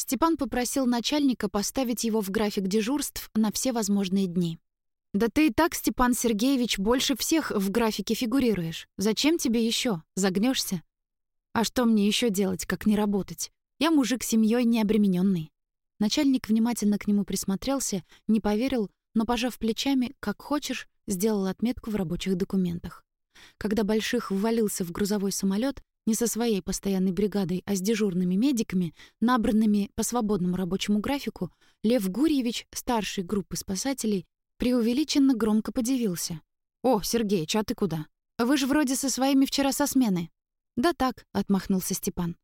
Степан попросил начальника поставить его в график дежурств на все возможные дни. «Да ты и так, Степан Сергеевич, больше всех в графике фигурируешь. Зачем тебе еще? Загнешься? А что мне еще делать, как не работать? Я мужик семьей не обремененный. Начальник внимательно к нему присмотрелся, не поверил, но, пожав плечами, как хочешь, сделал отметку в рабочих документах. Когда Больших ввалился в грузовой самолет, не со своей постоянной бригадой, а с дежурными медиками, набранными по свободному рабочему графику, Лев Гурьевич, старший группы спасателей, преувеличенно громко подивился. «О, Сергеич, а ты куда? Вы же вроде со своими вчера со смены». «Да так», — отмахнулся Степан.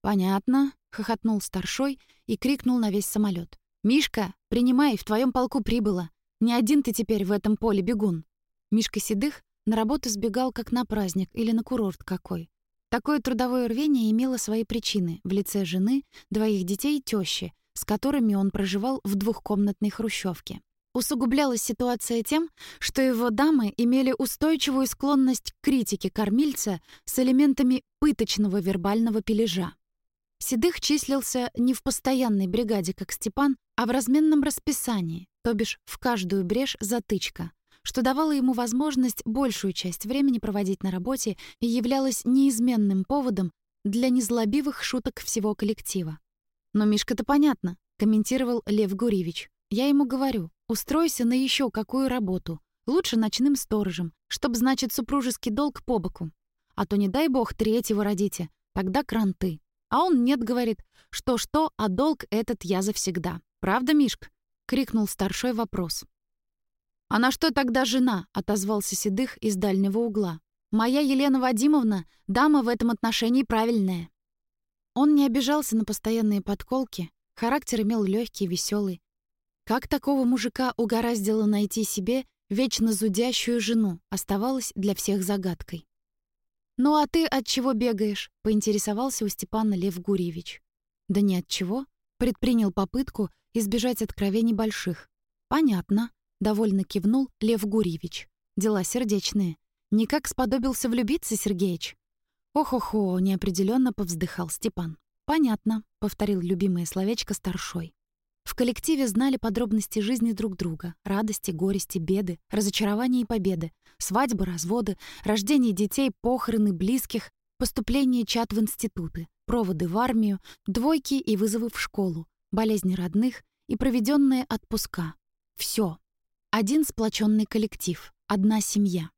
«Понятно», — хохотнул старшой и крикнул на весь самолет. «Мишка, принимай, в твоем полку прибыло. Не один ты теперь в этом поле бегун». Мишка Седых на работу сбегал как на праздник или на курорт какой. Такое трудовое рвение имело свои причины в лице жены, двоих детей и тещи, с которыми он проживал в двухкомнатной хрущевке. Усугублялась ситуация тем, что его дамы имели устойчивую склонность к критике кормильца с элементами пыточного вербального пележа. Седых числился не в постоянной бригаде, как Степан, а в разменном расписании, то бишь в каждую брешь затычка, что давало ему возможность большую часть времени проводить на работе и являлось неизменным поводом для незлобивых шуток всего коллектива. «Но Мишка-то понятно», — комментировал Лев Гурьевич. «Я ему говорю, Устройся на еще какую работу. Лучше ночным сторожем, чтоб, значит, супружеский долг по боку. А то, не дай бог, третьего родите, тогда кранты. А он нет, говорит, что-что, а долг этот я завсегда. Правда, Мишка? крикнул старший вопрос. «А на что тогда жена?» — отозвался Седых из дальнего угла. «Моя Елена Вадимовна, дама в этом отношении правильная». Он не обижался на постоянные подколки, характер имел легкий, веселый, как такого мужика угораздило найти себе вечно зудящую жену, оставалось для всех загадкой. «Ну а ты от чего бегаешь?» — поинтересовался у Степана Лев Гурьевич. «Да ни от чего», — предпринял попытку избежать откровений больших. «Понятно», — довольно кивнул Лев Гурьевич. «Дела сердечные. Никак сподобился влюбиться, Сергеич?» «Ох-охо», — неопределенно повздыхал Степан. «Понятно», — повторил любимое словечко старшой. В коллективе знали подробности жизни друг друга, радости, горести, беды, разочарования и победы, свадьбы, разводы, рождение детей, похороны близких, поступление чат в институты, проводы в армию, двойки и вызовы в школу, болезни родных и проведенные отпуска. Все. Один сплоченный коллектив, одна семья.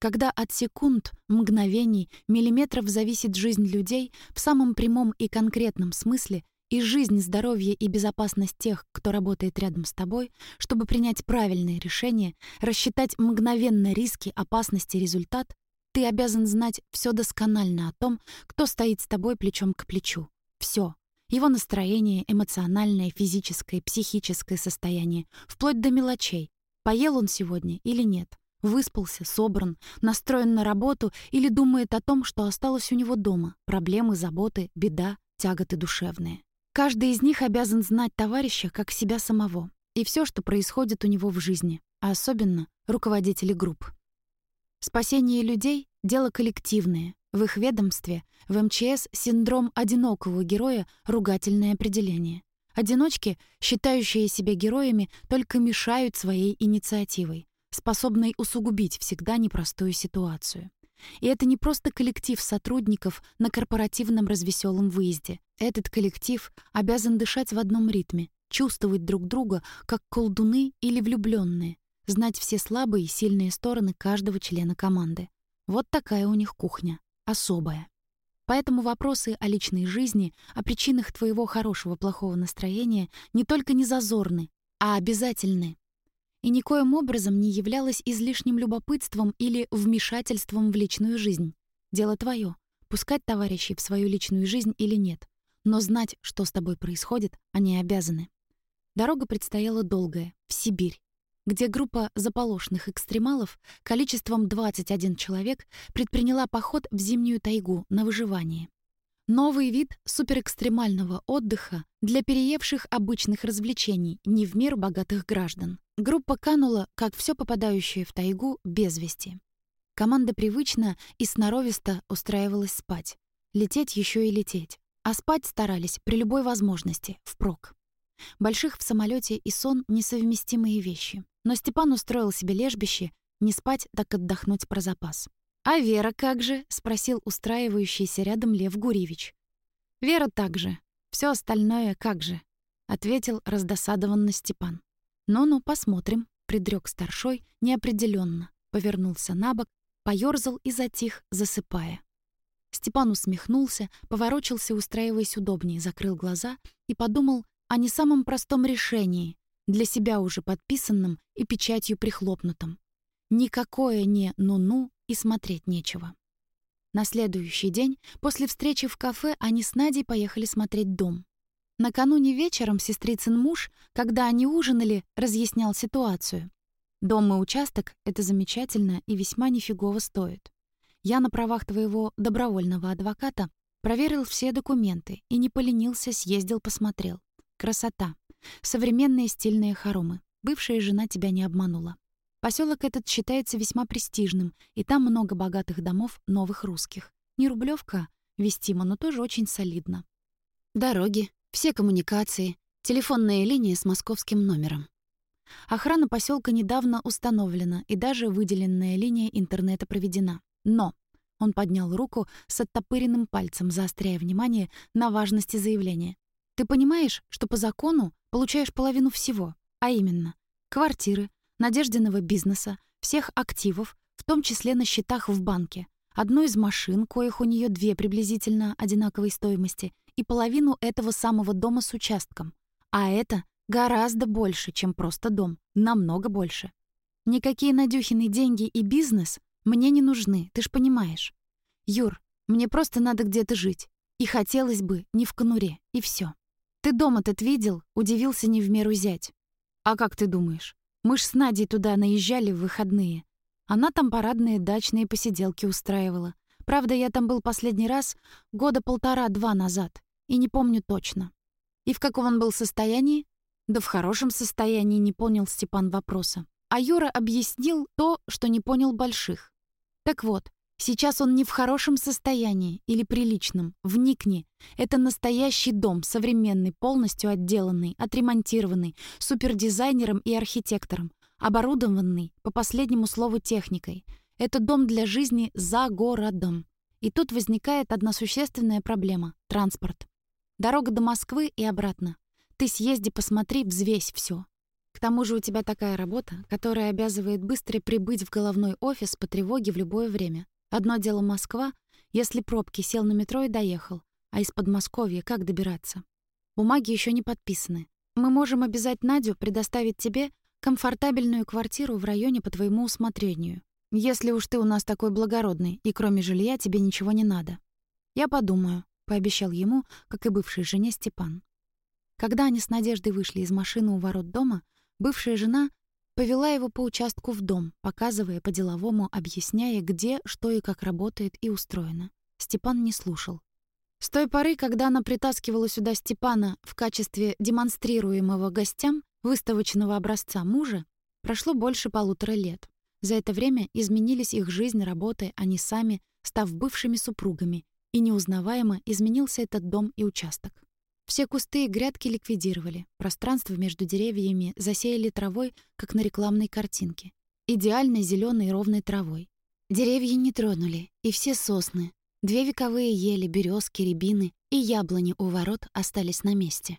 Когда от секунд, мгновений, миллиметров зависит жизнь людей в самом прямом и конкретном смысле, и жизнь, здоровье и безопасность тех, кто работает рядом с тобой, чтобы принять правильные решения, рассчитать мгновенно риски, опасности, результат, ты обязан знать все досконально о том, кто стоит с тобой плечом к плечу. Все. Его настроение, эмоциональное, физическое, психическое состояние, вплоть до мелочей. Поел он сегодня или нет? Выспался, собран, настроен на работу или думает о том, что осталось у него дома, проблемы, заботы, беда, тяготы душевные. Каждый из них обязан знать товарища как себя самого и все, что происходит у него в жизни, а особенно руководители групп. Спасение людей — дело коллективное. В их ведомстве, в МЧС, синдром одинокого героя — ругательное определение. Одиночки, считающие себя героями, только мешают своей инициативой, способной усугубить всегда непростую ситуацию. И это не просто коллектив сотрудников на корпоративном развеселом выезде. Этот коллектив обязан дышать в одном ритме, чувствовать друг друга как колдуны или влюбленные, знать все слабые и сильные стороны каждого члена команды. Вот такая у них кухня, особая. Поэтому вопросы о личной жизни, о причинах твоего хорошего-плохого настроения не только не зазорны, а обязательны и никоим образом не являлось излишним любопытством или вмешательством в личную жизнь. Дело твое — пускать товарищей в свою личную жизнь или нет. Но знать, что с тобой происходит, они обязаны. Дорога предстояла долгая, в Сибирь, где группа заполошных экстремалов количеством 21 человек предприняла поход в зимнюю тайгу на выживание. Новый вид суперэкстремального отдыха для переевших обычных развлечений не в меру богатых граждан. Группа канула, как все попадающее в тайгу, без вести. Команда привычно и сноровисто устраивалась спать. Лететь еще и лететь. А спать старались при любой возможности, впрок. Больших в самолете и сон — несовместимые вещи. Но Степан устроил себе лежбище, не спать, так отдохнуть про запас. «А Вера как же?» — спросил устраивающийся рядом Лев Гуревич. «Вера так же. Все остальное как же?» — ответил раздосадованно Степан. «Ну-ну, посмотрим», — предрёк старшой неопределенно, повернулся на бок, поёрзал и затих, засыпая. Степан усмехнулся, поворочился, устраиваясь удобнее, закрыл глаза и подумал о не самом простом решении, для себя уже подписанном и печатью прихлопнутом. Никакое не «ну-ну» и смотреть нечего. На следующий день, после встречи в кафе, они с Надей поехали смотреть дом. Накануне вечером сестрицын муж, когда они ужинали, разъяснял ситуацию. Дом и участок — это замечательно и весьма нифигово стоит. Я на правах твоего добровольного адвоката проверил все документы и не поленился, съездил, посмотрел. Красота. Современные стильные хоромы. Бывшая жена тебя не обманула. Поселок этот считается весьма престижным, и там много богатых домов новых русских. Не рублевка, вестимо, но тоже очень солидно. Дороги, все коммуникации, телефонная линия с московским номером. Охрана поселка недавно установлена, и даже выделенная линия интернета проведена. Но он поднял руку с оттопыренным пальцем, заостряя внимание на важности заявления. Ты понимаешь, что по закону получаешь половину всего, а именно квартиры, надежденного бизнеса, всех активов, в том числе на счетах в банке, одну из машин, коих у нее две приблизительно одинаковой стоимости, и половину этого самого дома с участком. А это гораздо больше, чем просто дом, намного больше. Никакие Надюхины деньги и бизнес мне не нужны, ты ж понимаешь. Юр, мне просто надо где-то жить. И хотелось бы не в конуре, и все. «Ты дом этот видел?» — удивился не в меру зять. «А как ты думаешь? Мы ж с Надей туда наезжали в выходные. Она там парадные дачные посиделки устраивала. Правда, я там был последний раз года полтора-два назад. И не помню точно. И в каком он был состоянии? Да в хорошем состоянии, не понял Степан вопроса. А Юра объяснил то, что не понял больших. Так вот, Сейчас он не в хорошем состоянии или приличном. Вникни. Это настоящий дом, современный, полностью отделанный, отремонтированный, супердизайнером и архитектором, оборудованный, по последнему слову, техникой. Это дом для жизни за городом. И тут возникает одна существенная проблема — транспорт. Дорога до Москвы и обратно. Ты съезди, посмотри, взвесь все. К тому же у тебя такая работа, которая обязывает быстро прибыть в головной офис по тревоге в любое время. Одно дело Москва, если пробки сел на метро и доехал, а из Подмосковья как добираться? Бумаги еще не подписаны. Мы можем обязать Надю предоставить тебе комфортабельную квартиру в районе по твоему усмотрению. Если уж ты у нас такой благородный, и кроме жилья тебе ничего не надо. Я подумаю, пообещал ему, как и бывшей жене Степан. Когда они с Надеждой вышли из машины у ворот дома, бывшая жена Повела его по участку в дом, показывая по-деловому, объясняя, где, что и как работает и устроено. Степан не слушал. С той поры, когда она притаскивала сюда Степана в качестве демонстрируемого гостям выставочного образца мужа, прошло больше полутора лет. За это время изменились их жизнь, работы, они сами, став бывшими супругами, и неузнаваемо изменился этот дом и участок. Все кусты и грядки ликвидировали. Пространство между деревьями засеяли травой, как на рекламной картинке. Идеальной зеленой ровной травой. Деревья не тронули, и все сосны, две вековые ели, березки, рябины и яблони у ворот остались на месте.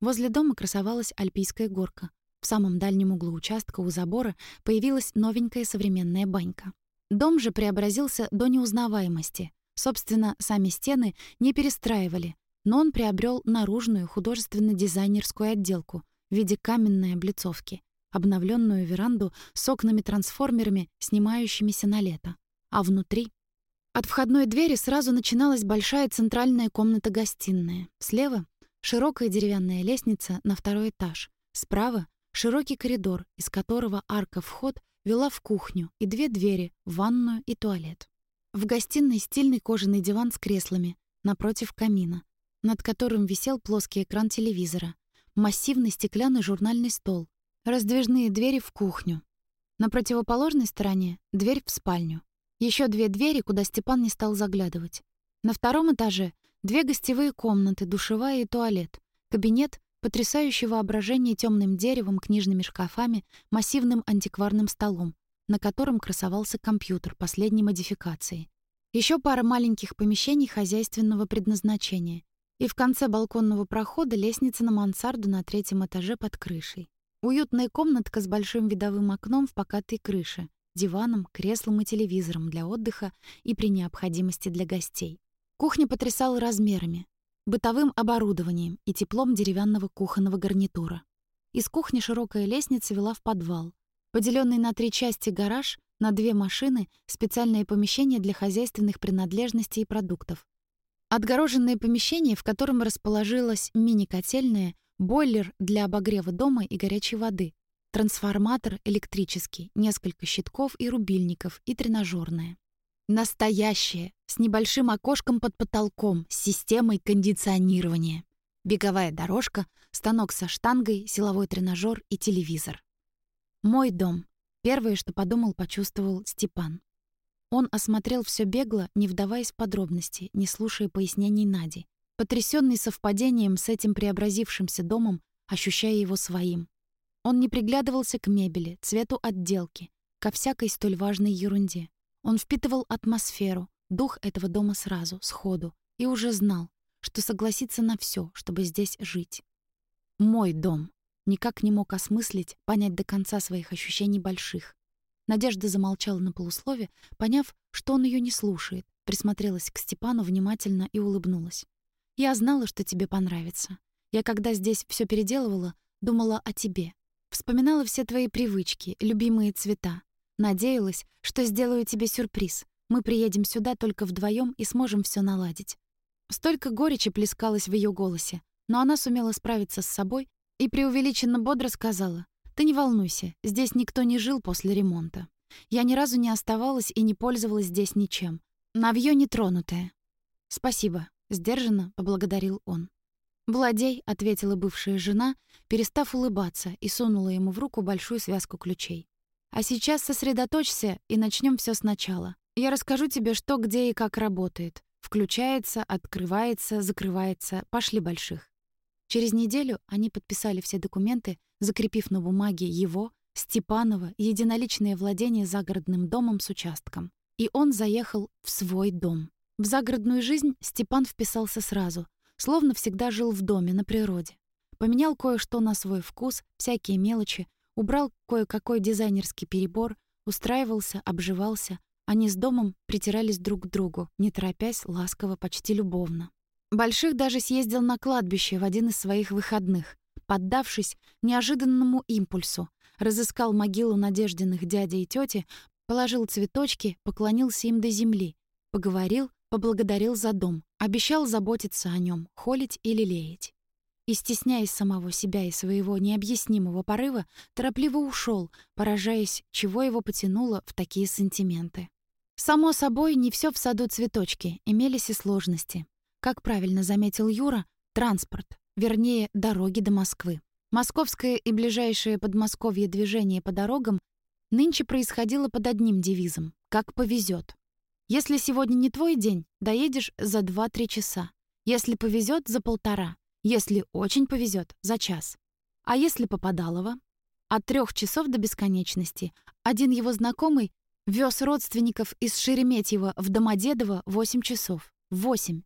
Возле дома красовалась альпийская горка. В самом дальнем углу участка у забора появилась новенькая современная банька. Дом же преобразился до неузнаваемости. Собственно, сами стены не перестраивали, но он приобрел наружную художественно-дизайнерскую отделку в виде каменной облицовки, обновленную веранду с окнами-трансформерами, снимающимися на лето. А внутри... От входной двери сразу начиналась большая центральная комната-гостиная. Слева — широкая деревянная лестница на второй этаж. Справа — широкий коридор, из которого арка-вход вела в кухню и две двери — в ванную и туалет. В гостиной стильный кожаный диван с креслами, напротив камина над которым висел плоский экран телевизора, массивный стеклянный журнальный стол, раздвижные двери в кухню. На противоположной стороне — дверь в спальню. Еще две двери, куда Степан не стал заглядывать. На втором этаже Две гостевые комнаты, душевая и туалет. Кабинет, потрясающее воображение темным деревом, книжными шкафами, массивным антикварным столом, на котором красовался компьютер последней модификации. Еще пара маленьких помещений хозяйственного предназначения. И в конце балконного прохода лестница на мансарду на третьем этаже под крышей. Уютная комнатка с большим видовым окном в покатой крыше, диваном, креслом и телевизором для отдыха и при необходимости для гостей. Кухня потрясала размерами, бытовым оборудованием и теплом деревянного кухонного гарнитура. Из кухни широкая лестница вела в подвал. Поделенный на три части гараж, на две машины, специальное помещение для хозяйственных принадлежностей и продуктов. Отгороженное помещение, в котором расположилась мини-котельная, бойлер для обогрева дома и горячей воды, трансформатор электрический, несколько щитков и рубильников и тренажерная. Настоящее, с небольшим окошком под потолком, с системой кондиционирования. Беговая дорожка, станок со штангой, силовой тренажер и телевизор. Мой дом. Первое, что подумал, почувствовал Степан. Он осмотрел все бегло, не вдаваясь в подробности, не слушая пояснений Нади потрясенный совпадением с этим преобразившимся домом, ощущая его своим. Он не приглядывался к мебели, цвету отделки, ко всякой столь важной ерунде. Он впитывал атмосферу, дух этого дома сразу, сходу, и уже знал, что согласится на все, чтобы здесь жить. Мой дом. Никак не мог осмыслить, понять до конца своих ощущений больших. Надежда замолчала на полуслове, поняв, что он ее не слушает, присмотрелась к Степану внимательно и улыбнулась. Я знала, что тебе понравится. Я, когда здесь все переделывала, думала о тебе. Вспоминала все твои привычки, любимые цвета. Надеялась, что сделаю тебе сюрприз. Мы приедем сюда только вдвоем и сможем все наладить. Столько горечи плескалось в ее голосе, но она сумела справиться с собой и преувеличенно бодро сказала: "Ты не волнуйся, здесь никто не жил после ремонта. Я ни разу не оставалась и не пользовалась здесь ничем. Навьё нетронутое. Спасибо. Сдержанно поблагодарил он. «Владей», — ответила бывшая жена, перестав улыбаться, и сунула ему в руку большую связку ключей. «А сейчас сосредоточься и начнем все сначала. Я расскажу тебе, что, где и как работает. Включается, открывается, закрывается. Пошли больших». Через неделю они подписали все документы, закрепив на бумаге его, Степанова, единоличное владение загородным домом с участком. И он заехал в свой дом. В загородную жизнь Степан вписался сразу, словно всегда жил в доме, на природе. Поменял кое-что на свой вкус, всякие мелочи, убрал кое-какой дизайнерский перебор, устраивался, обживался. Они с домом притирались друг к другу, не торопясь, ласково, почти любовно. Больших даже съездил на кладбище в один из своих выходных, поддавшись неожиданному импульсу, разыскал могилу надежденных дяди и тети, положил цветочки, поклонился им до земли, поговорил, Поблагодарил за дом, обещал заботиться о нем, холить и лелеять. И, стесняясь самого себя и своего необъяснимого порыва, торопливо ушел, поражаясь, чего его потянуло в такие сантименты. Само собой, не все в саду цветочки, имелись и сложности. Как правильно заметил Юра, транспорт, вернее, дороги до Москвы. Московское и ближайшее Подмосковье движение по дорогам нынче происходило под одним девизом «как повезет». Если сегодня не твой день, доедешь за 2-3 часа. Если повезет, за полтора. Если очень повезет, за час. А если попадалово? От трех часов до бесконечности. Один его знакомый вез родственников из Шереметьево в Домодедово 8 часов. 8.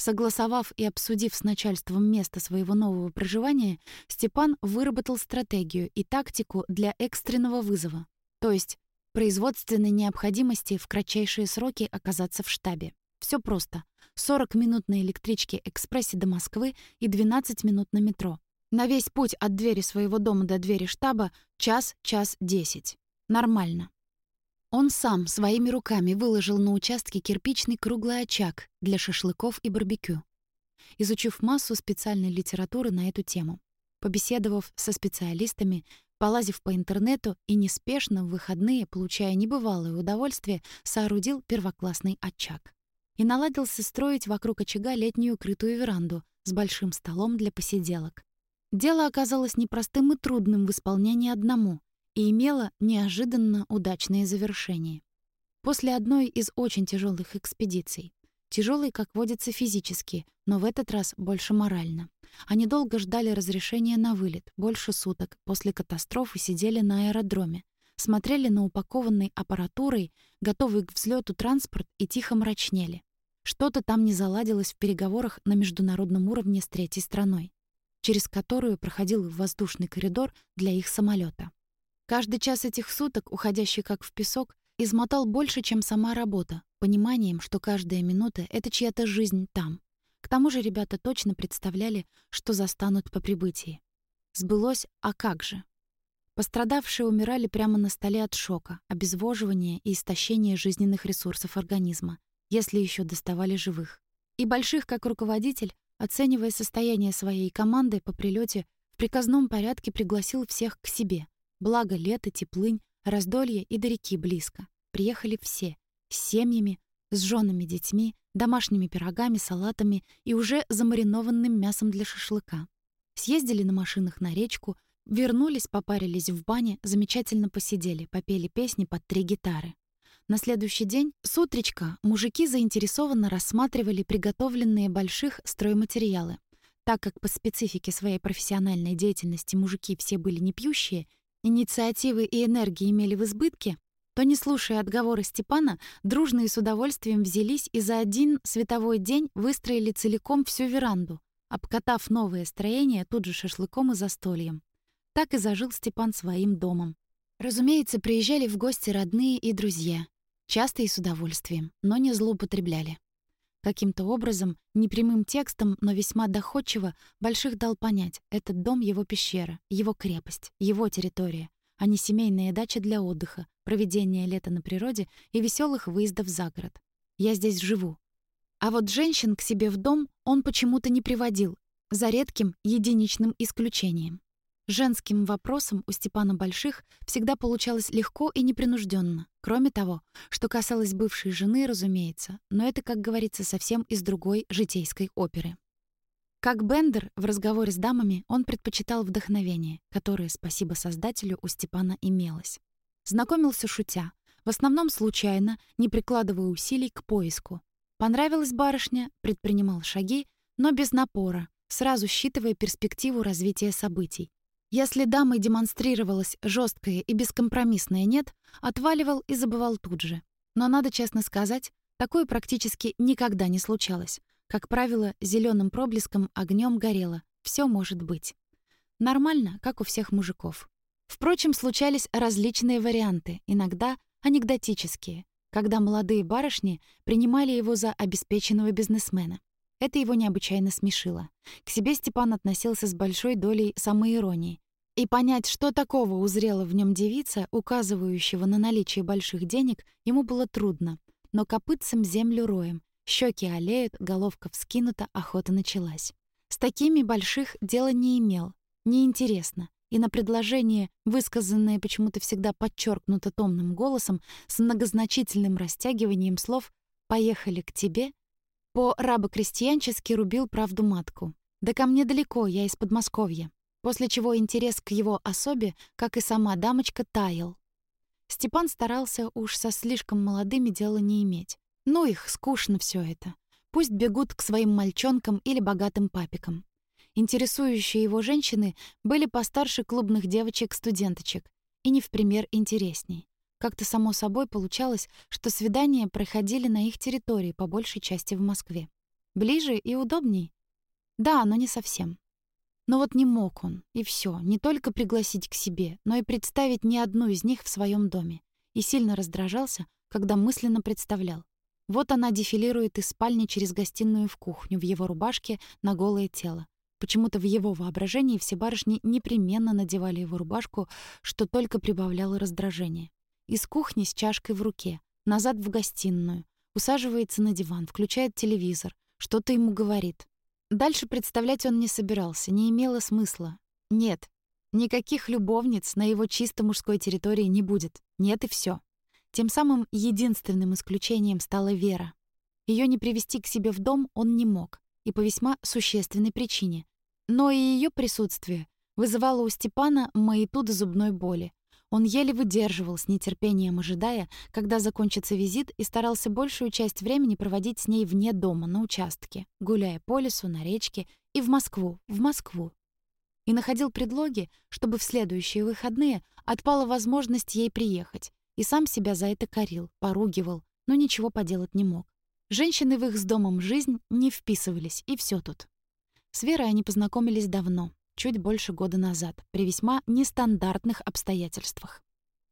Согласовав и обсудив с начальством место своего нового проживания, Степан выработал стратегию и тактику для экстренного вызова. То есть производственной необходимости в кратчайшие сроки оказаться в штабе. Все просто. 40 минут на электричке экспрессе до Москвы и 12 минут на метро. На весь путь от двери своего дома до двери штаба час, час десять. Нормально. Он сам своими руками выложил на участке кирпичный круглый очаг для шашлыков и барбекю, изучив массу специальной литературы на эту тему. Побеседовав со специалистами, Полазив по интернету и неспешно в выходные, получая небывалое удовольствие, соорудил первоклассный очаг. И наладился строить вокруг очага летнюю крытую веранду с большим столом для посиделок. Дело оказалось непростым и трудным в исполнении одному и имело неожиданно удачное завершение. После одной из очень тяжелых экспедиций Тяжелый, как водится, физически, но в этот раз больше морально. Они долго ждали разрешения на вылет, больше суток, после катастрофы сидели на аэродроме, смотрели на упакованный аппаратурой, готовый к взлету транспорт и тихо мрачнели. Что-то там не заладилось в переговорах на международном уровне с третьей страной, через которую проходил воздушный коридор для их самолета. Каждый час этих суток, уходящий как в песок, измотал больше, чем сама работа, пониманием, что каждая минута — это чья-то жизнь там. К тому же ребята точно представляли, что застанут по прибытии. Сбылось, а как же? Пострадавшие умирали прямо на столе от шока, обезвоживания и истощения жизненных ресурсов организма, если еще доставали живых. И Больших, как руководитель, оценивая состояние своей команды по прилете, в приказном порядке пригласил всех к себе. Благо лето, теплынь, раздолье и до реки близко. Приехали все, с семьями, с женами, детьми, домашними пирогами, салатами и уже замаринованным мясом для шашлыка. Съездили на машинах на речку, вернулись, попарились в бане, замечательно посидели, попели песни под три гитары. На следующий день с утречка мужики заинтересованно рассматривали приготовленные больших стройматериалы. Так как по специфике своей профессиональной деятельности мужики все были не пьющие, инициативы и энергии имели в избытке, то, не слушая отговоры Степана, дружно и с удовольствием взялись и за один световой день выстроили целиком всю веранду, обкатав новое строение тут же шашлыком и застольем. Так и зажил Степан своим домом. Разумеется, приезжали в гости родные и друзья. Часто и с удовольствием, но не злоупотребляли. Каким-то образом, непрямым текстом, но весьма доходчиво, Больших дал понять, этот дом — его пещера, его крепость, его территория, а не семейная дача для отдыха, проведения лета на природе и веселых выездов за город. Я здесь живу. А вот женщин к себе в дом он почему-то не приводил, за редким единичным исключением. Женским вопросом у Степана Больших всегда получалось легко и непринужденно. Кроме того, что касалось бывшей жены, разумеется, но это, как говорится, совсем из другой житейской оперы. Как Бендер в разговоре с дамами он предпочитал вдохновение, которое, спасибо создателю, у Степана имелось. Знакомился шутя, в основном случайно, не прикладывая усилий к поиску. Понравилась барышня, предпринимал шаги, но без напора, сразу считывая перспективу развития событий. Если дамой демонстрировалось жесткое и бескомпромиссное «нет», отваливал и забывал тут же. Но надо честно сказать, такое практически никогда не случалось. Как правило, зеленым проблеском огнем горело. Все может быть. Нормально, как у всех мужиков. Впрочем, случались различные варианты, иногда анекдотические, когда молодые барышни принимали его за обеспеченного бизнесмена. Это его необычайно смешило. К себе Степан относился с большой долей самоиронии. И понять, что такого узрела в нем девица, указывающего на наличие больших денег, ему было трудно. Но копытцем землю роем, щеки олеют, головка вскинута, охота началась. С такими больших дела не имел, неинтересно. И на предложение, высказанное почему-то всегда подчеркнуто томным голосом, с многозначительным растягиванием слов «поехали к тебе», по-рабокрестьянчески рубил правду матку. «Да ко мне далеко, я из Подмосковья». После чего интерес к его особе, как и сама дамочка, таял. Степан старался уж со слишком молодыми дела не иметь. Ну их, скучно все это. Пусть бегут к своим мальчонкам или богатым папикам. Интересующие его женщины были постарше клубных девочек-студенточек и не в пример интересней. Как-то само собой получалось, что свидания проходили на их территории, по большей части в Москве. Ближе и удобней? Да, но не совсем. Но вот не мог он, и все, не только пригласить к себе, но и представить ни одну из них в своем доме. И сильно раздражался, когда мысленно представлял. Вот она дефилирует из спальни через гостиную в кухню в его рубашке на голое тело. Почему-то в его воображении все барышни непременно надевали его рубашку, что только прибавляло раздражение. Из кухни с чашкой в руке, назад в гостиную, усаживается на диван, включает телевизор, что-то ему говорит. Дальше представлять он не собирался, не имело смысла. Нет, никаких любовниц на его чисто мужской территории не будет. Нет и все. Тем самым единственным исключением стала Вера. Ее не привести к себе в дом он не мог, и по весьма существенной причине. Но и ее присутствие вызывало у Степана маяту до зубной боли. Он еле выдерживал с нетерпением, ожидая, когда закончится визит, и старался большую часть времени проводить с ней вне дома, на участке, гуляя по лесу, на речке и в Москву, в Москву. И находил предлоги, чтобы в следующие выходные отпала возможность ей приехать, и сам себя за это корил, поругивал, но ничего поделать не мог. Женщины в их с домом жизнь не вписывались, и все тут. С Верой они познакомились давно, чуть больше года назад, при весьма нестандартных обстоятельствах.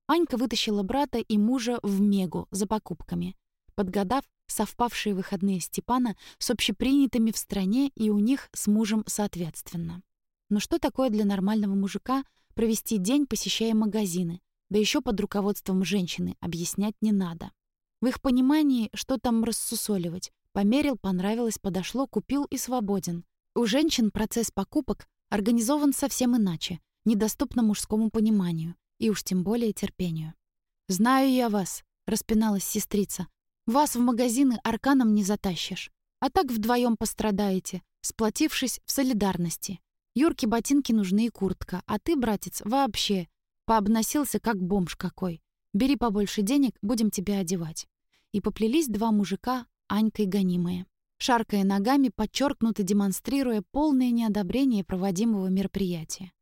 Анька вытащила брата и мужа в Мегу за покупками, подгадав совпавшие выходные Степана с общепринятыми в стране и у них с мужем соответственно. Но что такое для нормального мужика провести день, посещая магазины, да еще под руководством женщины, объяснять не надо. В их понимании, что там рассусоливать, померил, понравилось, подошло, купил и свободен. У женщин процесс покупок организован совсем иначе, недоступно мужскому пониманию и уж тем более терпению. «Знаю я вас», — распиналась сестрица. «Вас в магазины арканом не затащишь. А так вдвоем пострадаете, сплотившись в солидарности. Юрке ботинки нужны и куртка, а ты, братец, вообще пообносился, как бомж какой. Бери побольше денег, будем тебя одевать». И поплелись два мужика, Анькой гонимые шаркая ногами, подчеркнуто демонстрируя полное неодобрение проводимого мероприятия.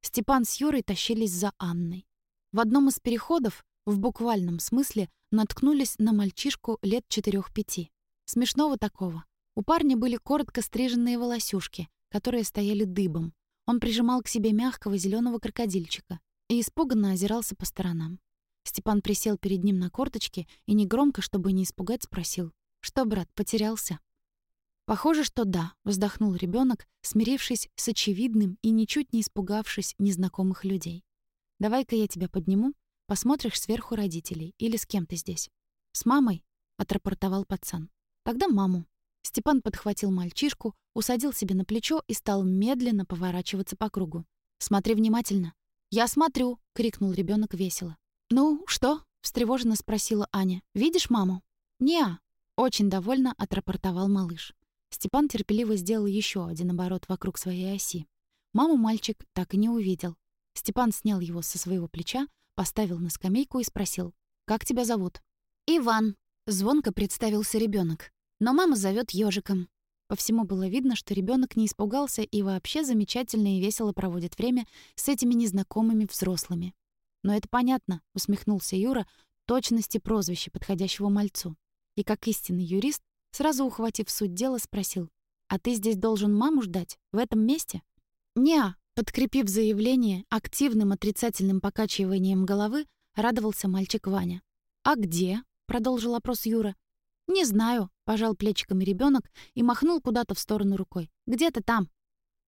Степан с Юрой тащились за Анной. В одном из переходов, в буквальном смысле, наткнулись на мальчишку лет четырех-пяти. Смешного такого. У парня были коротко стриженные волосюшки, которые стояли дыбом. Он прижимал к себе мягкого зеленого крокодильчика и испуганно озирался по сторонам. Степан присел перед ним на корточки и негромко, чтобы не испугать, спросил. «Что, брат, потерялся?» «Похоже, что да», — вздохнул ребенок, смирившись с очевидным и ничуть не испугавшись незнакомых людей. «Давай-ка я тебя подниму, посмотришь сверху родителей или с кем ты здесь». «С мамой», — отрапортовал пацан. «Тогда маму». Степан подхватил мальчишку, усадил себе на плечо и стал медленно поворачиваться по кругу. «Смотри внимательно». «Я смотрю», — крикнул ребенок весело. «Ну, что?» — встревоженно спросила Аня. «Видишь маму?» «Не-а», очень довольно отрапортовал малыш. Степан терпеливо сделал еще один оборот вокруг своей оси. Маму мальчик так и не увидел. Степан снял его со своего плеча, поставил на скамейку и спросил, «Как тебя зовут?» «Иван», — звонко представился ребенок. «Но мама зовет ежиком». По всему было видно, что ребенок не испугался и вообще замечательно и весело проводит время с этими незнакомыми взрослыми. «Но это понятно», — усмехнулся Юра, точности прозвища подходящего мальцу. И как истинный юрист Сразу ухватив суть дела, спросил. «А ты здесь должен маму ждать? В этом месте?» «Не-а», подкрепив заявление активным отрицательным покачиванием головы, радовался мальчик Ваня. «А где?» — продолжил опрос Юра. «Не знаю», — пожал плечиками ребенок и махнул куда-то в сторону рукой. «Где-то там».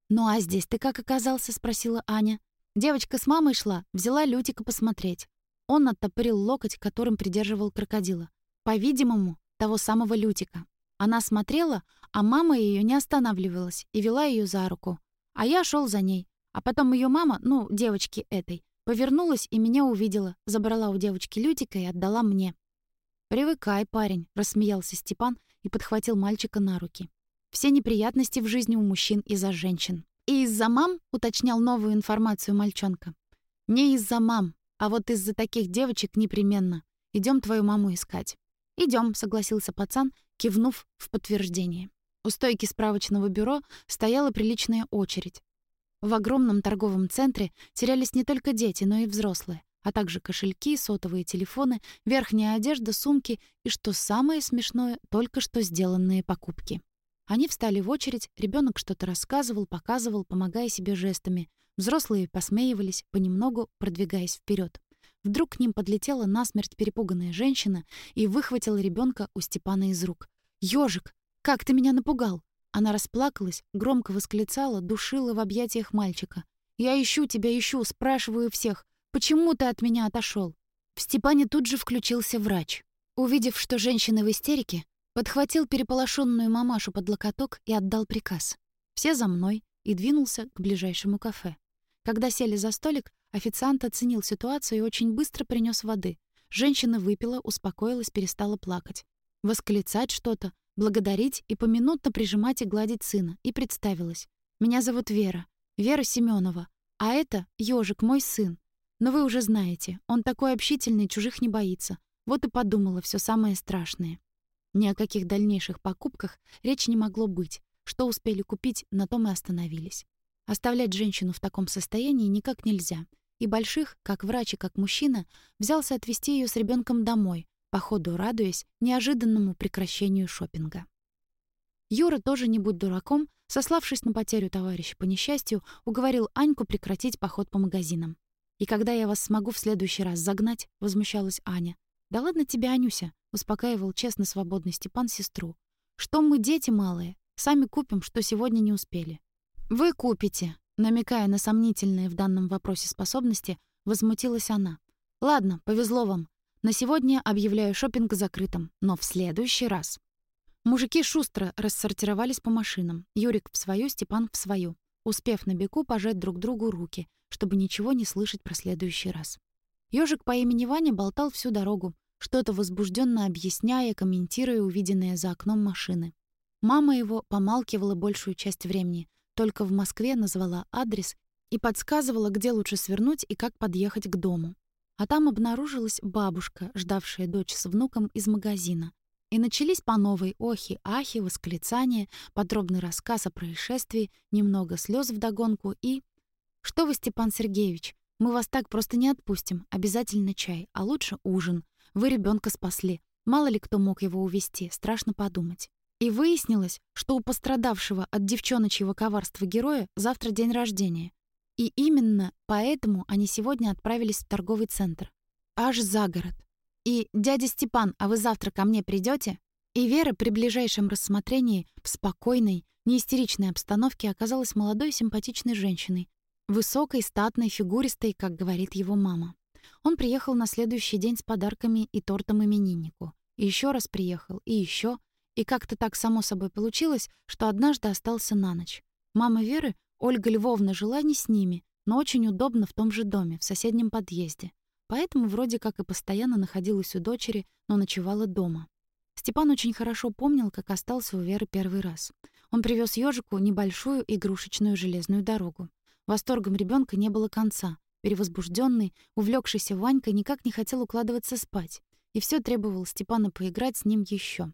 «Ну а здесь ты как оказался?» — спросила Аня. Девочка с мамой шла, взяла Лютика посмотреть. Он оттопырил локоть, которым придерживал крокодила. По-видимому, того самого Лютика. Она смотрела, а мама ее не останавливалась и вела ее за руку. А я шел за ней. А потом ее мама, ну, девочки этой, повернулась и меня увидела, забрала у девочки Лютика и отдала мне. «Привыкай, парень», — рассмеялся Степан и подхватил мальчика на руки. «Все неприятности в жизни у мужчин из-за женщин». «И из-за мам?» — уточнял новую информацию мальчонка. «Не из-за мам, а вот из-за таких девочек непременно. Идем твою маму искать». Идем, согласился пацан кивнув в подтверждение. У стойки справочного бюро стояла приличная очередь. В огромном торговом центре терялись не только дети, но и взрослые, а также кошельки, сотовые телефоны, верхняя одежда, сумки и, что самое смешное, только что сделанные покупки. Они встали в очередь, ребенок что-то рассказывал, показывал, помогая себе жестами. Взрослые посмеивались, понемногу продвигаясь вперед. Вдруг к ним подлетела насмерть перепуганная женщина и выхватила ребенка у Степана из рук. «Ёжик, как ты меня напугал!» Она расплакалась, громко восклицала, душила в объятиях мальчика. «Я ищу тебя, ищу, спрашиваю всех. Почему ты от меня отошел? В Степане тут же включился врач. Увидев, что женщина в истерике, подхватил переполошенную мамашу под локоток и отдал приказ. «Все за мной» и двинулся к ближайшему кафе. Когда сели за столик, официант оценил ситуацию и очень быстро принес воды. Женщина выпила, успокоилась, перестала плакать. Восклицать что-то, благодарить и поминутно прижимать и гладить сына. И представилась. «Меня зовут Вера. Вера Семенова. А это Ёжик, мой сын. Но вы уже знаете, он такой общительный, чужих не боится. Вот и подумала все самое страшное. Ни о каких дальнейших покупках речь не могло быть. Что успели купить, на том и остановились. Оставлять женщину в таком состоянии никак нельзя. И Больших, как врач и как мужчина, взялся отвезти ее с ребенком домой, по ходу радуясь неожиданному прекращению шопинга. Юра, тоже не будь дураком, сославшись на потерю товарища по несчастью, уговорил Аньку прекратить поход по магазинам. «И когда я вас смогу в следующий раз загнать?» — возмущалась Аня. «Да ладно тебе, Анюся успокаивал честно свободный Степан сестру. Что мы дети малые, сами купим, что сегодня не успели. Вы купите, намекая на сомнительные в данном вопросе способности, возмутилась она. Ладно, повезло вам. На сегодня объявляю шопинг закрытым, но в следующий раз. Мужики шустро рассортировались по машинам. Юрик в свою, Степан в свою, успев на беку пожать друг другу руки, чтобы ничего не слышать про следующий раз. Ёжик по имени Ваня болтал всю дорогу, что-то возбужденно объясняя, комментируя увиденное за окном машины. Мама его помалкивала большую часть времени, только в Москве назвала адрес и подсказывала, где лучше свернуть и как подъехать к дому. А там обнаружилась бабушка, ждавшая дочь с внуком из магазина. И начались по новой охи, ахи, восклицания, подробный рассказ о происшествии, немного слез вдогонку и... «Что вы, Степан Сергеевич, мы вас так просто не отпустим. Обязательно чай, а лучше ужин. Вы ребенка спасли. Мало ли кто мог его увести, страшно подумать. И выяснилось, что у пострадавшего от девчоночьего коварства героя завтра день рождения. И именно поэтому они сегодня отправились в торговый центр. Аж за город. И «Дядя Степан, а вы завтра ко мне придете? И Вера при ближайшем рассмотрении в спокойной, неистеричной обстановке оказалась молодой симпатичной женщиной, высокой, статной, фигуристой, как говорит его мама. Он приехал на следующий день с подарками и тортом имениннику. И еще раз приехал, и еще. И как-то так само собой получилось, что однажды остался на ночь. Мама Веры, Ольга Львовна, жила не с ними, но очень удобно в том же доме, в соседнем подъезде. Поэтому вроде как и постоянно находилась у дочери, но ночевала дома. Степан очень хорошо помнил, как остался у Веры первый раз. Он привез ежику небольшую игрушечную железную дорогу. Восторгом ребенка не было конца. Перевозбужденный, увлекшийся Ванька никак не хотел укладываться спать, и все требовал Степана поиграть с ним еще,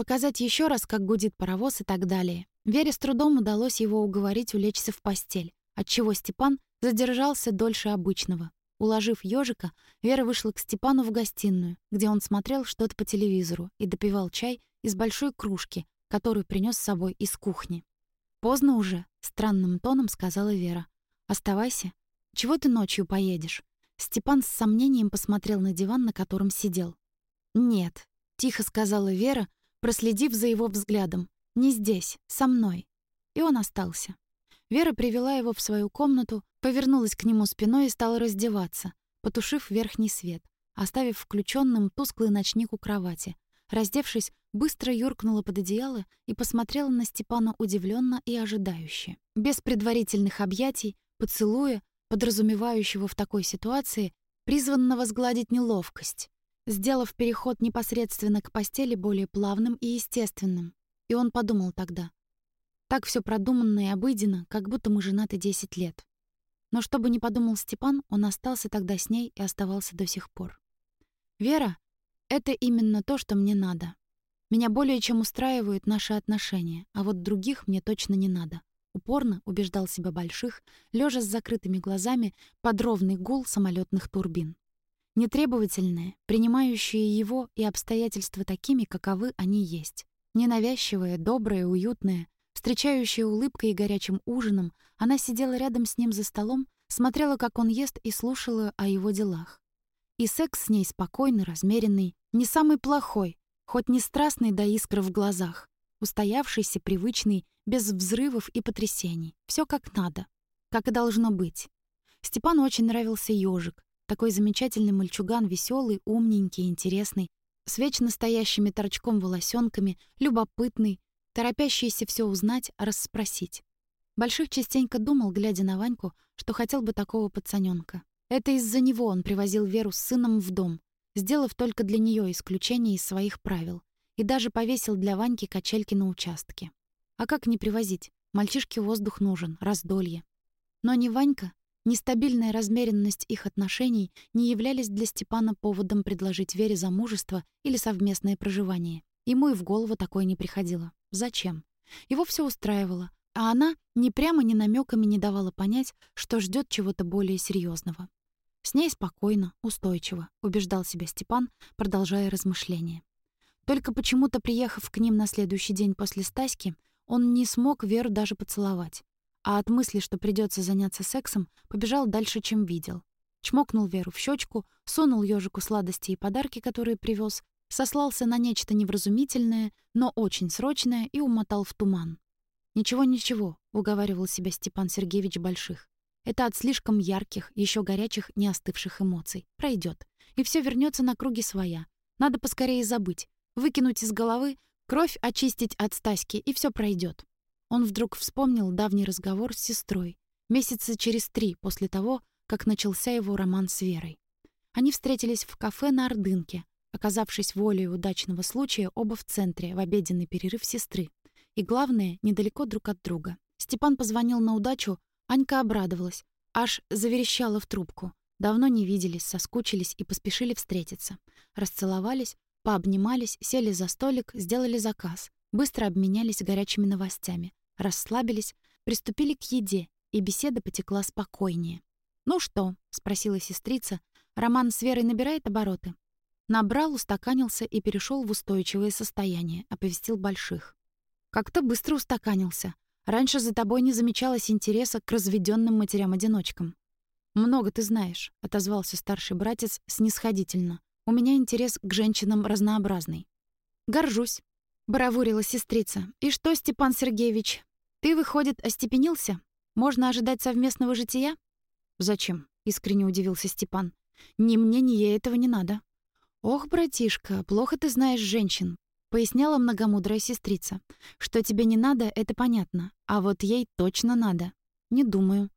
Показать еще раз, как гудит паровоз и так далее. Вере с трудом удалось его уговорить улечься в постель, отчего Степан задержался дольше обычного. Уложив ежика, Вера вышла к Степану в гостиную, где он смотрел что-то по телевизору и допивал чай из большой кружки, которую принес с собой из кухни. «Поздно уже», — странным тоном сказала Вера. «Оставайся, чего ты ночью поедешь?» Степан с сомнением посмотрел на диван, на котором сидел. «Нет», — тихо сказала Вера, проследив за его взглядом. «Не здесь, со мной». И он остался. Вера привела его в свою комнату, повернулась к нему спиной и стала раздеваться, потушив верхний свет, оставив включенным тусклый ночник у кровати. Раздевшись, быстро юркнула под одеяло и посмотрела на Степана удивленно и ожидающе. Без предварительных объятий, поцелуя, подразумевающего в такой ситуации призванного сгладить неловкость, сделав переход непосредственно к постели более плавным и естественным. И он подумал тогда. Так все продуманно и обыденно, как будто мы женаты 10 лет. Но что бы ни подумал Степан, он остался тогда с ней и оставался до сих пор. «Вера — это именно то, что мне надо. Меня более чем устраивают наши отношения, а вот других мне точно не надо. Упорно убеждал себя больших, лежа с закрытыми глазами под ровный гул самолетных турбин. Нетребовательное, принимающее его и обстоятельства такими, каковы они есть. Ненавязчивое, доброе, уютное, встречающее улыбкой и горячим ужином, она сидела рядом с ним за столом, смотрела, как он ест, и слушала о его делах. И секс с ней спокойный, размеренный, не самый плохой, хоть не страстный до искр в глазах, устоявшийся, привычный, без взрывов и потрясений. Все как надо, как и должно быть. Степану очень нравился ежик, такой замечательный мальчуган, веселый, умненький, интересный, с вечно стоящими торчком волосенками, любопытный, торопящийся все узнать, расспросить. Больших частенько думал, глядя на Ваньку, что хотел бы такого пацаненка. Это из-за него он привозил Веру с сыном в дом, сделав только для нее исключение из своих правил, и даже повесил для Ваньки качельки на участке. А как не привозить? Мальчишке воздух нужен, раздолье. Но ни Ванька, Нестабильная размеренность их отношений не являлись для Степана поводом предложить Вере замужество или совместное проживание. Ему и в голову такое не приходило. Зачем? Его все устраивало, а она ни прямо, ни намеками не давала понять, что ждет чего-то более серьезного. С ней спокойно, устойчиво, убеждал себя Степан, продолжая размышления. Только почему-то, приехав к ним на следующий день после Стаськи, он не смог Веру даже поцеловать. А от мысли, что придется заняться сексом, побежал дальше, чем видел. Чмокнул Веру в щечку, сунул ежику сладости и подарки, которые привез, сослался на нечто невразумительное, но очень срочное и умотал в туман. «Ничего-ничего», — уговаривал себя Степан Сергеевич Больших. «Это от слишком ярких, еще горячих, не остывших эмоций. Пройдет, и все вернется на круги своя. Надо поскорее забыть, выкинуть из головы, кровь очистить от Стаськи, и все пройдет. Он вдруг вспомнил давний разговор с сестрой, месяца через три после того, как начался его роман с Верой. Они встретились в кафе на Ордынке, оказавшись волей удачного случая оба в центре в обеденный перерыв сестры. И главное, недалеко друг от друга. Степан позвонил на удачу, Анька обрадовалась, аж заверещала в трубку. Давно не виделись, соскучились и поспешили встретиться. Расцеловались, пообнимались, сели за столик, сделали заказ, быстро обменялись горячими новостями, расслабились, приступили к еде, и беседа потекла спокойнее. «Ну что?» — спросила сестрица. «Роман с Верой набирает обороты?» Набрал, устаканился и перешел в устойчивое состояние, оповестил больших. «Как-то быстро устаканился. Раньше за тобой не замечалось интереса к разведенным матерям-одиночкам». «Много ты знаешь», — отозвался старший братец снисходительно. «У меня интерес к женщинам разнообразный». «Горжусь», — бравурила сестрица. «И что, Степан Сергеевич, ты, выходит, остепенился? Можно ожидать совместного жития?» «Зачем?» — искренне удивился Степан. «Ни мне, ни ей этого не надо». «Ох, братишка, плохо ты знаешь женщин», — поясняла многомудрая сестрица. «Что тебе не надо, это понятно, а вот ей точно надо». «Не думаю».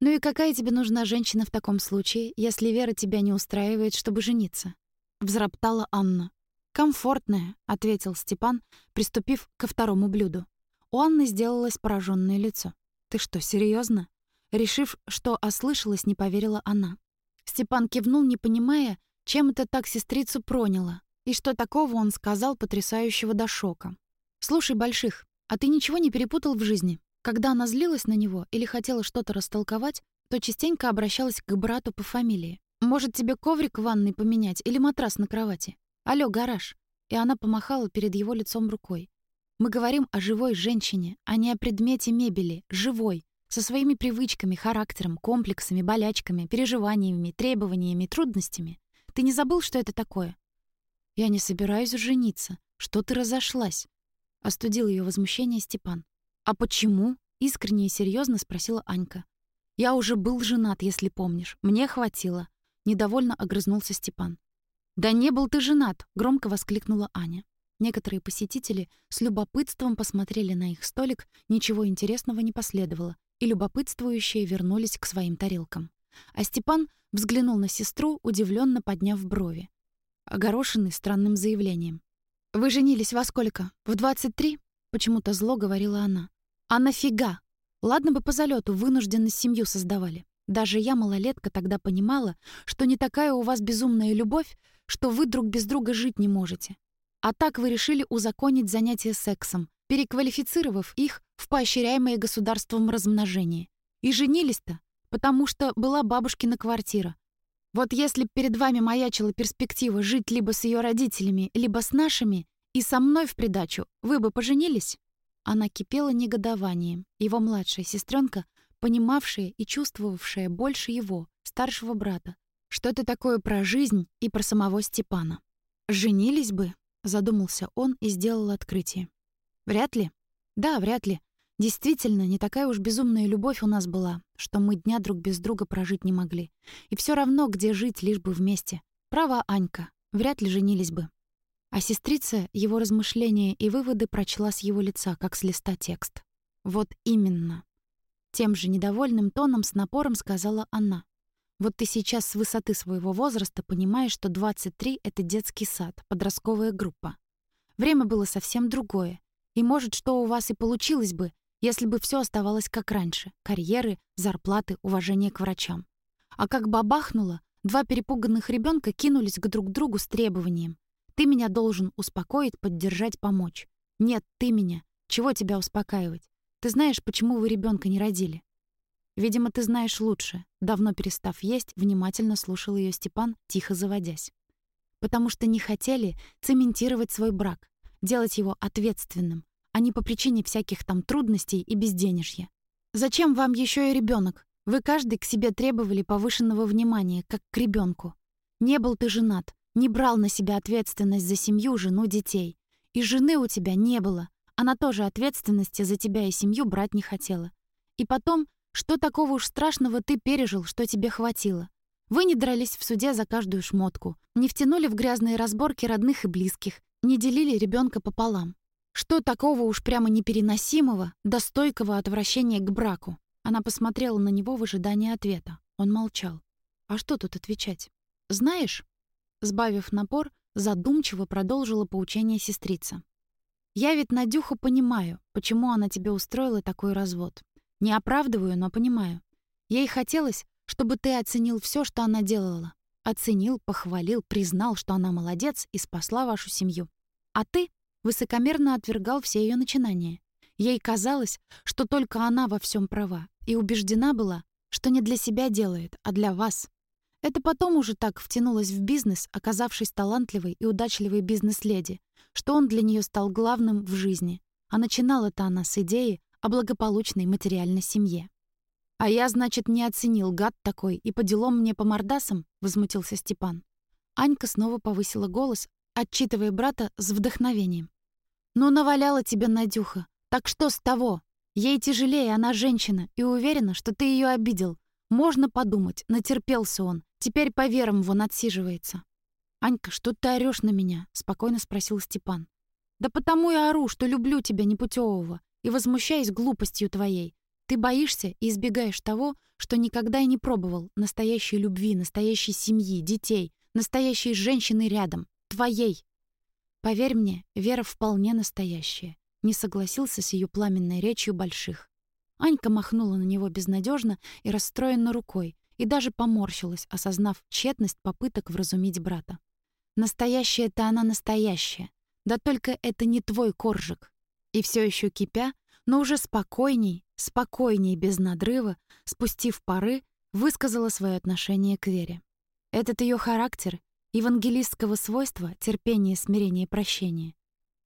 «Ну и какая тебе нужна женщина в таком случае, если Вера тебя не устраивает, чтобы жениться?» Взроптала Анна. «Комфортная», — ответил Степан, приступив ко второму блюду. У Анны сделалось пораженное лицо. «Ты что, серьезно? Решив, что ослышалась, не поверила она. Степан кивнул, не понимая, чем это так сестрицу проняло? И что такого он сказал, потрясающего до шока? «Слушай, Больших, а ты ничего не перепутал в жизни? Когда она злилась на него или хотела что-то растолковать, то частенько обращалась к брату по фамилии. «Может, тебе коврик в ванной поменять или матрас на кровати? Алло, гараж!» И она помахала перед его лицом рукой. «Мы говорим о живой женщине, а не о предмете мебели. Живой. Со своими привычками, характером, комплексами, болячками, переживаниями, требованиями, трудностями. Ты не забыл, что это такое?» «Я не собираюсь жениться. Что ты разошлась?» Остудил ее возмущение Степан. «А почему?» — искренне и серьезно спросила Анька. «Я уже был женат, если помнишь. Мне хватило». Недовольно огрызнулся Степан. «Да не был ты женат!» — громко воскликнула Аня. Некоторые посетители с любопытством посмотрели на их столик, ничего интересного не последовало, и любопытствующие вернулись к своим тарелкам. А Степан взглянул на сестру, удивленно подняв брови, огорошенный странным заявлением. «Вы женились во сколько? В 23?» — почему-то зло говорила она. «А нафига? Ладно бы по залету вынужденно семью создавали. Даже я, малолетка, тогда понимала, что не такая у вас безумная любовь, что вы друг без друга жить не можете. А так вы решили узаконить занятия сексом, переквалифицировав их в поощряемое государством размножение. И женились-то потому что была бабушкина квартира. Вот если перед вами маячила перспектива жить либо с ее родителями, либо с нашими, и со мной в придачу, вы бы поженились?» Она кипела негодованием. Его младшая сестренка, понимавшая и чувствовавшая больше его, старшего брата, что-то такое про жизнь и про самого Степана. «Женились бы?» — задумался он и сделал открытие. «Вряд ли?» «Да, вряд ли. Действительно, не такая уж безумная любовь у нас была, что мы дня друг без друга прожить не могли. И все равно, где жить, лишь бы вместе. Права Анька, вряд ли женились бы. А сестрица его размышления и выводы прочла с его лица, как с листа текст. «Вот именно». Тем же недовольным тоном с напором сказала она. «Вот ты сейчас с высоты своего возраста понимаешь, что 23 — это детский сад, подростковая группа. Время было совсем другое. И, может, что у вас и получилось бы, Если бы все оставалось как раньше — карьеры, зарплаты, уважение к врачам. А как бабахнуло, два перепуганных ребенка кинулись к друг другу с требованием. «Ты меня должен успокоить, поддержать, помочь». «Нет, ты меня. Чего тебя успокаивать? Ты знаешь, почему вы ребенка не родили?» «Видимо, ты знаешь лучше». Давно перестав есть, внимательно слушал ее Степан, тихо заводясь. «Потому что не хотели цементировать свой брак, делать его ответственным, а не по причине всяких там трудностей и безденежья. Зачем вам еще и ребенок? Вы каждый к себе требовали повышенного внимания, как к ребенку. Не был ты женат, не брал на себя ответственность за семью, жену, детей. И жены у тебя не было. Она тоже ответственности за тебя и семью брать не хотела. И потом, что такого уж страшного ты пережил, что тебе хватило? Вы не дрались в суде за каждую шмотку, не втянули в грязные разборки родных и близких, не делили ребенка пополам. Что такого уж прямо непереносимого, достойкого отвращения к браку? Она посмотрела на него в ожидании ответа. Он молчал. А что тут отвечать? Знаешь, сбавив напор, задумчиво продолжила поучение сестрица. Я ведь Надюху понимаю, почему она тебе устроила такой развод. Не оправдываю, но понимаю. Ей хотелось, чтобы ты оценил все, что она делала. Оценил, похвалил, признал, что она молодец и спасла вашу семью. А ты высокомерно отвергал все ее начинания. Ей казалось, что только она во всем права, и убеждена была, что не для себя делает, а для вас. Это потом уже так втянулась в бизнес, оказавшись талантливой и удачливой бизнес-леди, что он для нее стал главным в жизни. А начинала-то она с идеи о благополучной материальной семье. «А я, значит, не оценил, гад такой, и по делам мне по мордасам?» — возмутился Степан. Анька снова повысила голос, отчитывая брата с вдохновением. «Ну, наваляла тебя Надюха. Так что с того? Ей тяжелее, она женщина, и уверена, что ты ее обидел. Можно подумать, натерпелся он. Теперь по верам вон отсиживается». «Анька, что ты орёшь на меня?» — спокойно спросил Степан. «Да потому и ору, что люблю тебя непутевого и возмущаюсь глупостью твоей. Ты боишься и избегаешь того, что никогда и не пробовал. Настоящей любви, настоящей семьи, детей, настоящей женщины рядом. Твоей. Поверь мне, Вера вполне настоящая. Не согласился с ее пламенной речью больших. Анька махнула на него безнадежно и расстроенно рукой, и даже поморщилась, осознав тщетность попыток вразумить брата. Настоящая-то она настоящая. Да только это не твой коржик. И все еще кипя, но уже спокойней, спокойней, без надрыва, спустив пары, высказала свое отношение к Вере. Этот ее характер евангелистского свойства терпение, смирение прощение.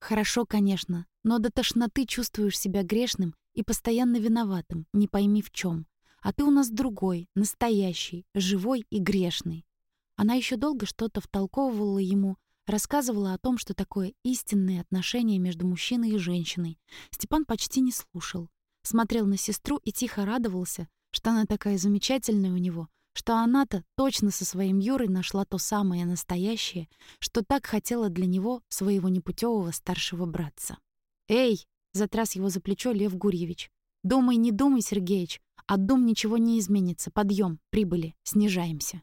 Хорошо, конечно, но до тошноты чувствуешь себя грешным и постоянно виноватым, не пойми в чем. А ты у нас другой, настоящий, живой и грешный. Она еще долго что-то втолковывала ему, рассказывала о том, что такое истинные отношения между мужчиной и женщиной. Степан почти не слушал. Смотрел на сестру и тихо радовался, что она такая замечательная у него — что она-то точно со своим Юрой нашла то самое настоящее, что так хотела для него своего непутевого старшего братца. «Эй!» — затряс его за плечо Лев Гурьевич. «Думай, не думай, Сергеич, от дум ничего не изменится. Подъем, прибыли, снижаемся».